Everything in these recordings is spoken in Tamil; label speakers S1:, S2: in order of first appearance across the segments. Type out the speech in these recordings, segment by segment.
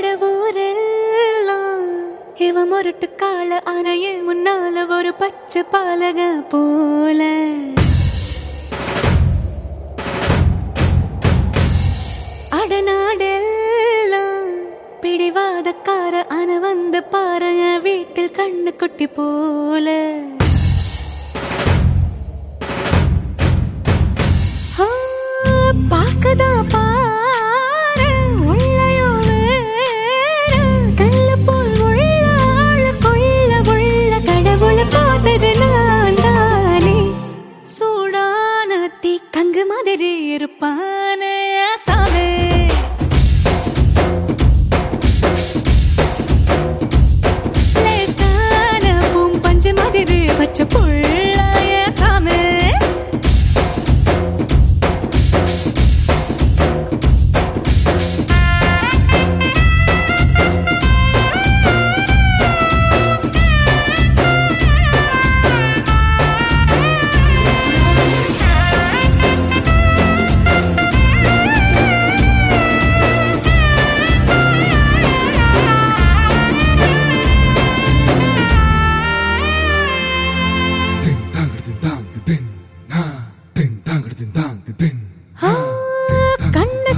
S1: கடவுரெல்லாம். இவன் முரட்டு கால ஆனையே முன்னால ஒரு பச்சை பாலக போல. அடநாடெல்லாம். பிடிவாதக்கார அணை வந்து பாரு வீட்டில் கண்ணு குட்டி போல. ஒருத்தி கங்கு மாதிரி இருப்பான சாவே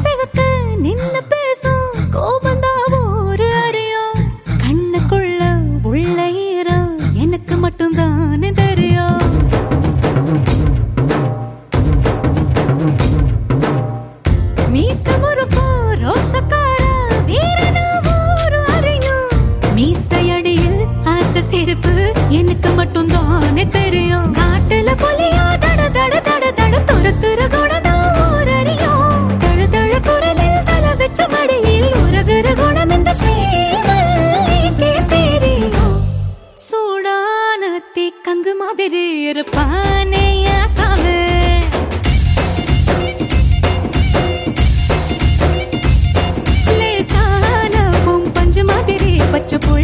S1: அசைவத்து நின்னு கண்ணுக்குள்ள உள்ள ஈரம் எனக்கு மட்டும்தான் தெரியும். மீச முறுக்கோ ரோசக்கார வீரனா ஒரு அறியும் மீசையடியில் ஆசை சிரிப்பு எனக்கு மட்டும்தான் தெரியும். to put